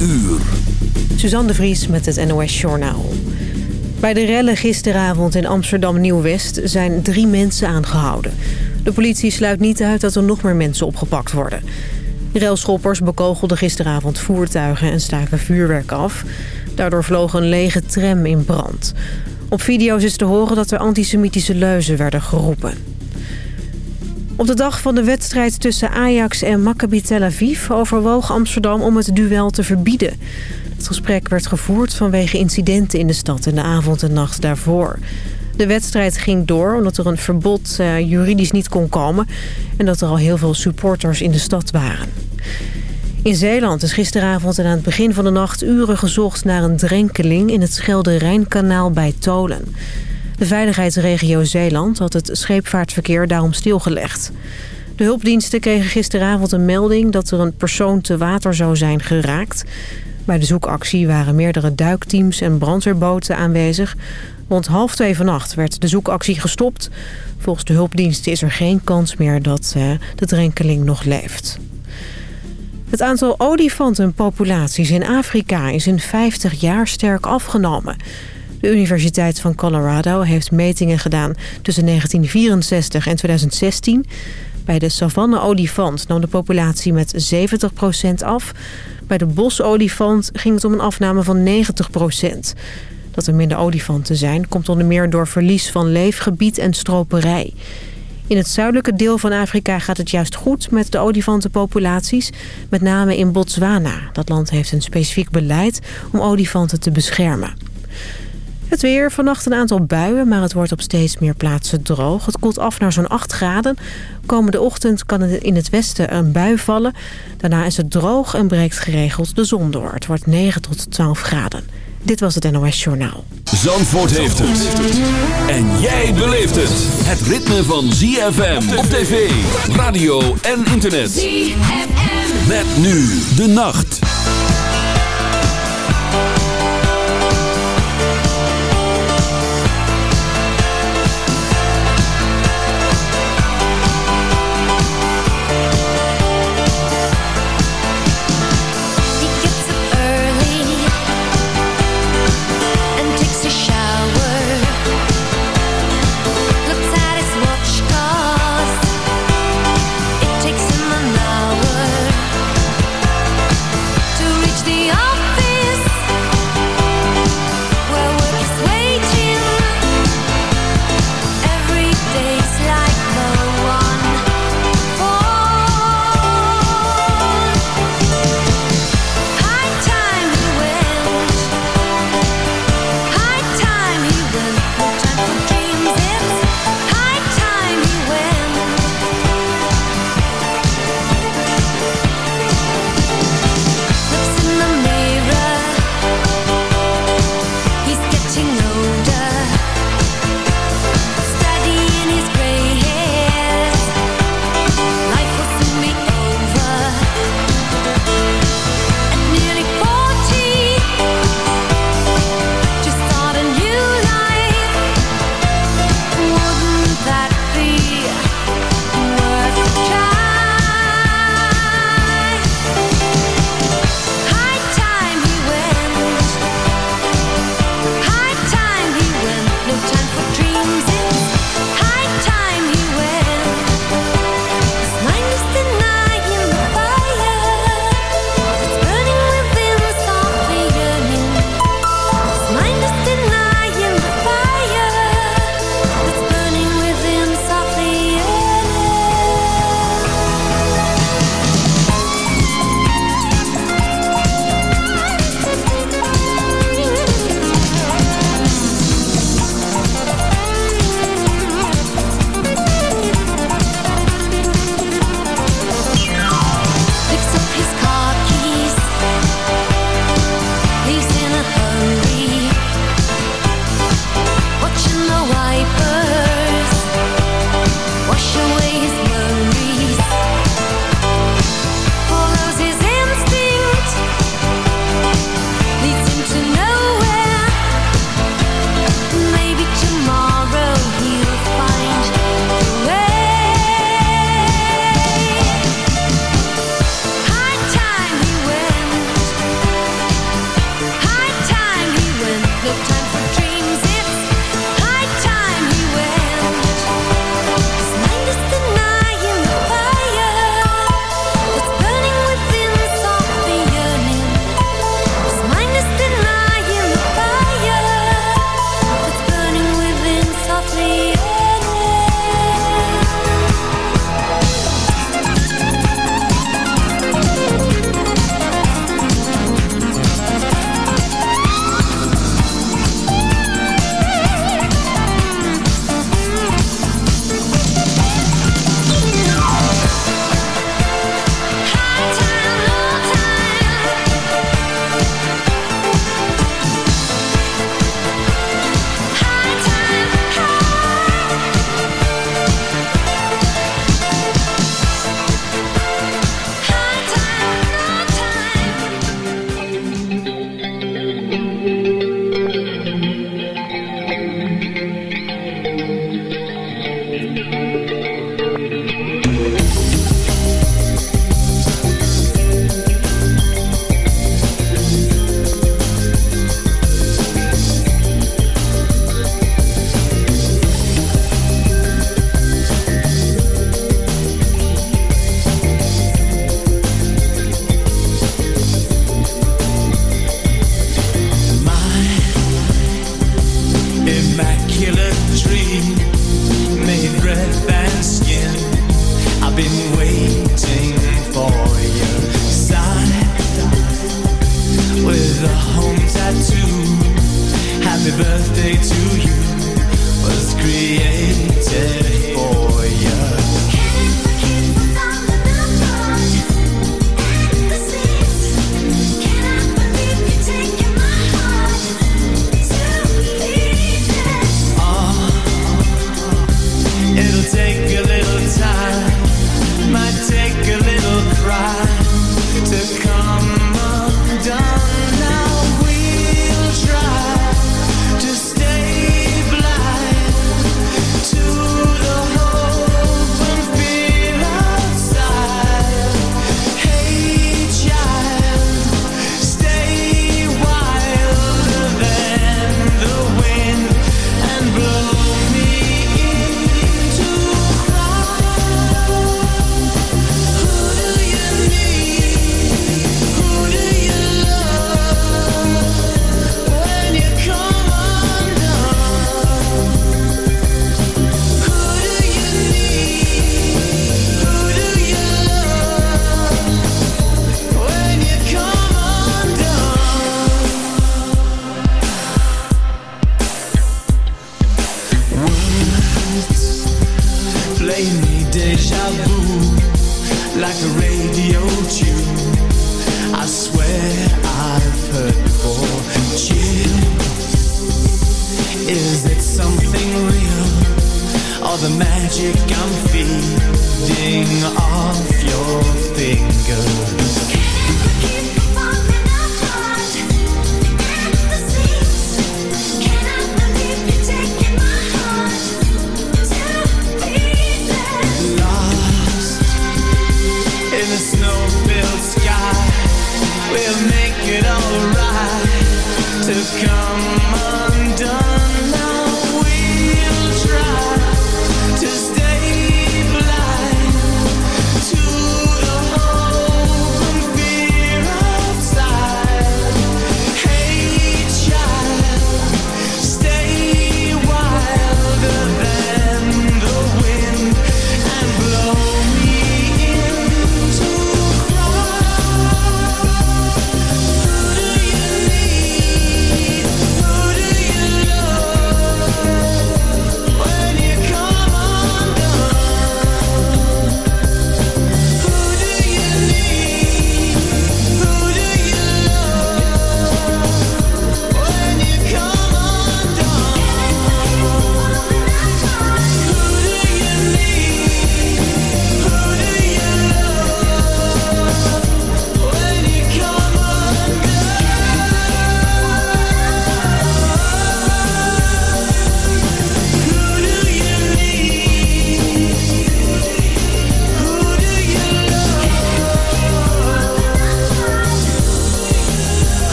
uur. Suzanne de Vries met het NOS Journaal. Bij de rellen gisteravond in Amsterdam-Nieuw-West zijn drie mensen aangehouden. De politie sluit niet uit dat er nog meer mensen opgepakt worden. Relschoppers bekogelden gisteravond voertuigen en staken vuurwerk af. Daardoor vloog een lege tram in brand. Op video's is te horen dat er antisemitische leuzen werden geroepen. Op de dag van de wedstrijd tussen Ajax en Maccabi Tel Aviv... overwoog Amsterdam om het duel te verbieden. Het gesprek werd gevoerd vanwege incidenten in de stad... in de avond en nacht daarvoor. De wedstrijd ging door omdat er een verbod uh, juridisch niet kon komen... en dat er al heel veel supporters in de stad waren. In Zeeland is gisteravond en aan het begin van de nacht uren gezocht naar een drenkeling in het Schelde-Rijnkanaal bij Tolen. De veiligheidsregio Zeeland had het scheepvaartverkeer daarom stilgelegd. De hulpdiensten kregen gisteravond een melding dat er een persoon te water zou zijn geraakt. Bij de zoekactie waren meerdere duikteams en brandweerboten aanwezig. Rond half twee vannacht werd de zoekactie gestopt. Volgens de hulpdiensten is er geen kans meer dat uh, de drenkeling nog leeft. Het aantal olifantenpopulaties in Afrika is in 50 jaar sterk afgenomen. De Universiteit van Colorado heeft metingen gedaan tussen 1964 en 2016. Bij de savanne-olifant nam de populatie met 70% af. Bij de bosolifant ging het om een afname van 90%. Dat er minder olifanten zijn komt onder meer door verlies van leefgebied en stroperij. In het zuidelijke deel van Afrika gaat het juist goed met de olifantenpopulaties. Met name in Botswana. Dat land heeft een specifiek beleid om olifanten te beschermen. Het weer, vannacht een aantal buien, maar het wordt op steeds meer plaatsen droog. Het koelt af naar zo'n 8 graden. Komende ochtend kan er in het westen een bui vallen. Daarna is het droog en breekt geregeld de zon door. Het wordt 9 tot 12 graden. Dit was het NOS Journaal. Zandvoort heeft het. En jij beleeft het. Het ritme van ZFM op tv, radio en internet. ZFM. Met nu de nacht.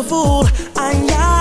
a fool. I know.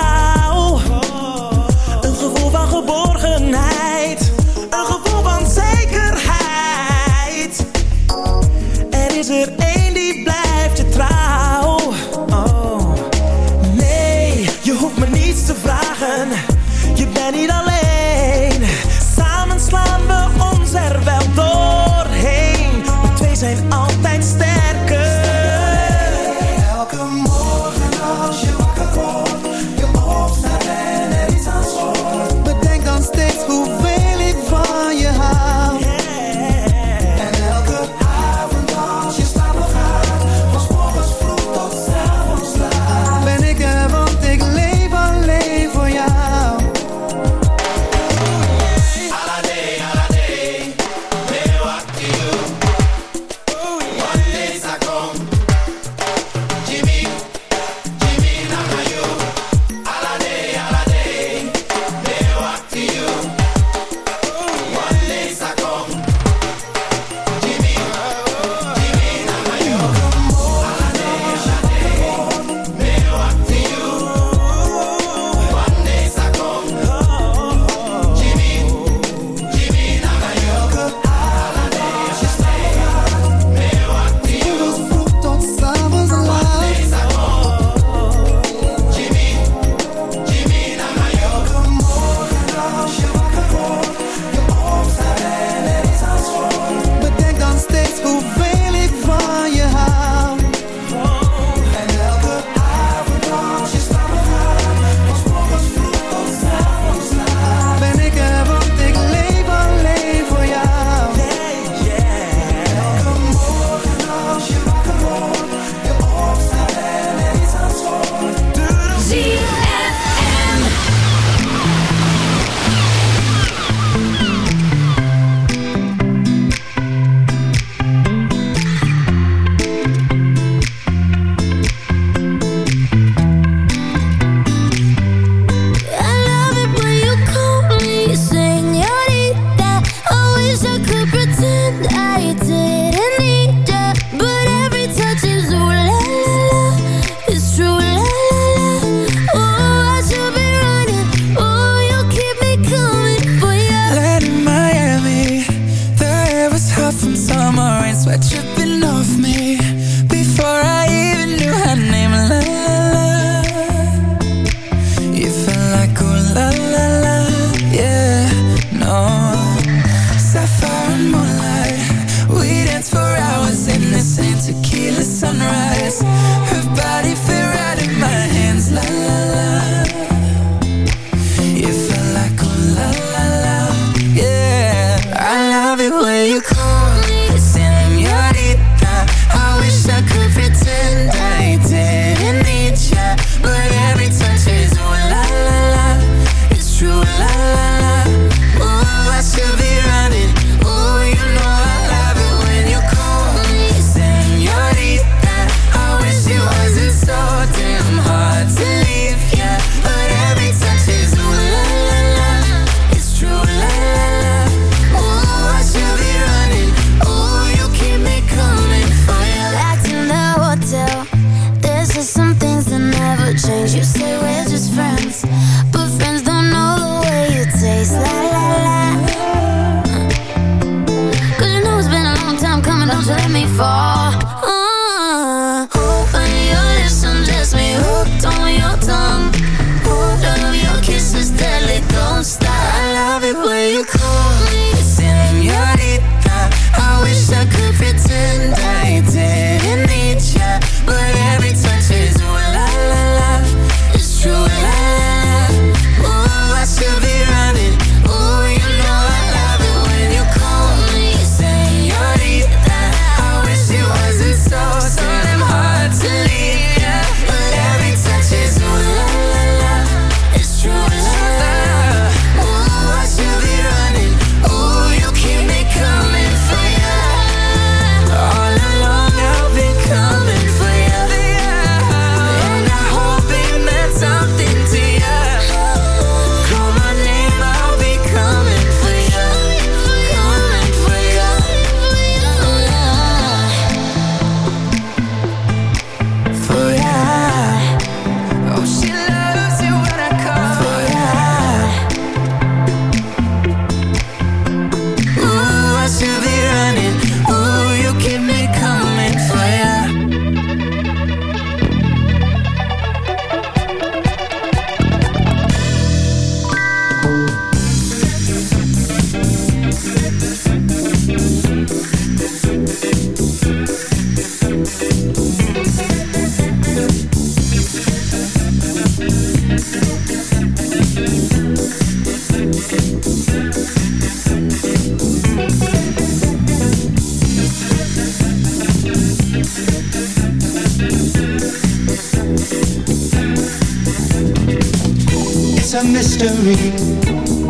Mystery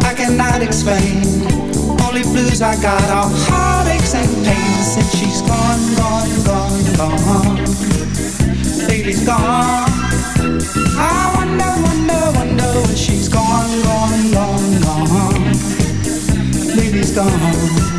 I cannot explain. Only blues I got are heartaches and pains. Since she's gone, gone, gone, gone. Baby's gone. I wonder, wonder, wonder where she's gone, gone, gone, gone. Baby's gone.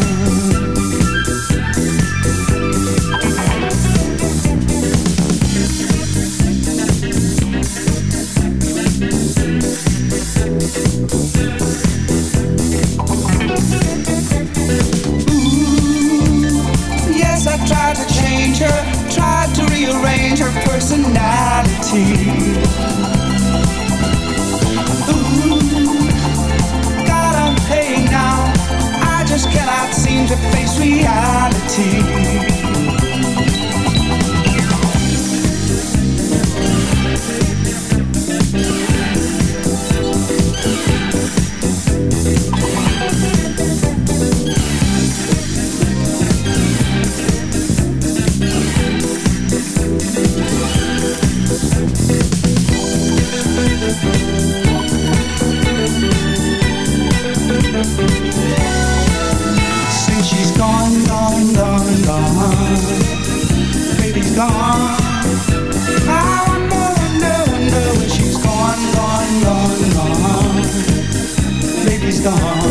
Personality. Ooh, God, I'm paying now. I just cannot seem to face reality. Since she's gone, gone, gone, gone. Baby's gone. I wonder, wonder, wonder where she's gone, gone, gone, gone. Baby's gone.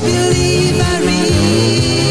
believe I read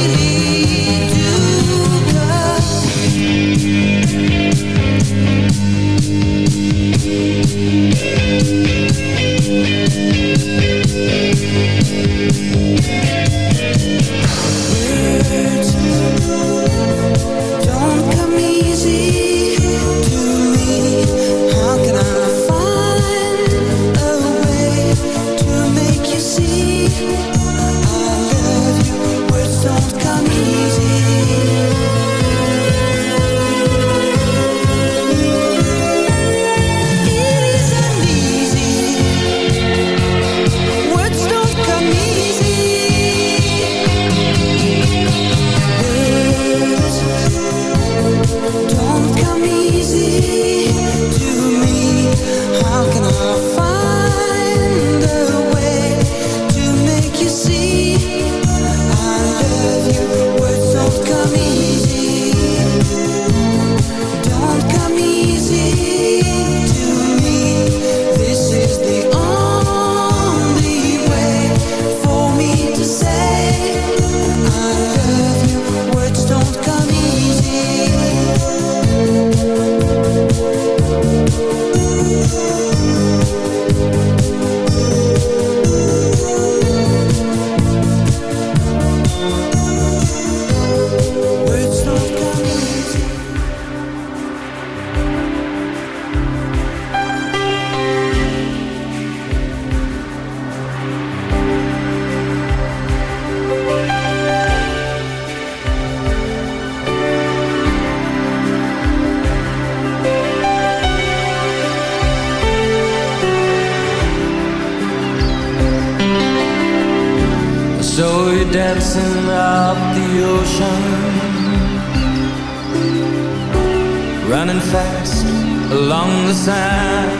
along the sand.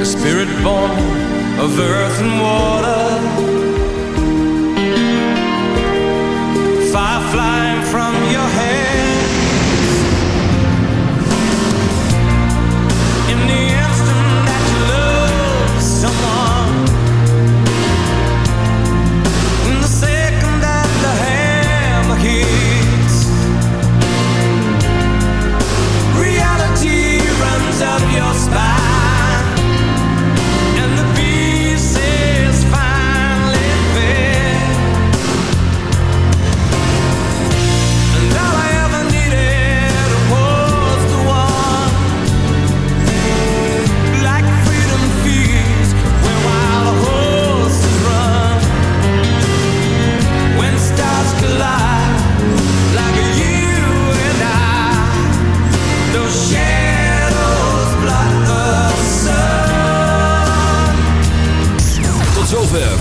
A spirit born of earth and water,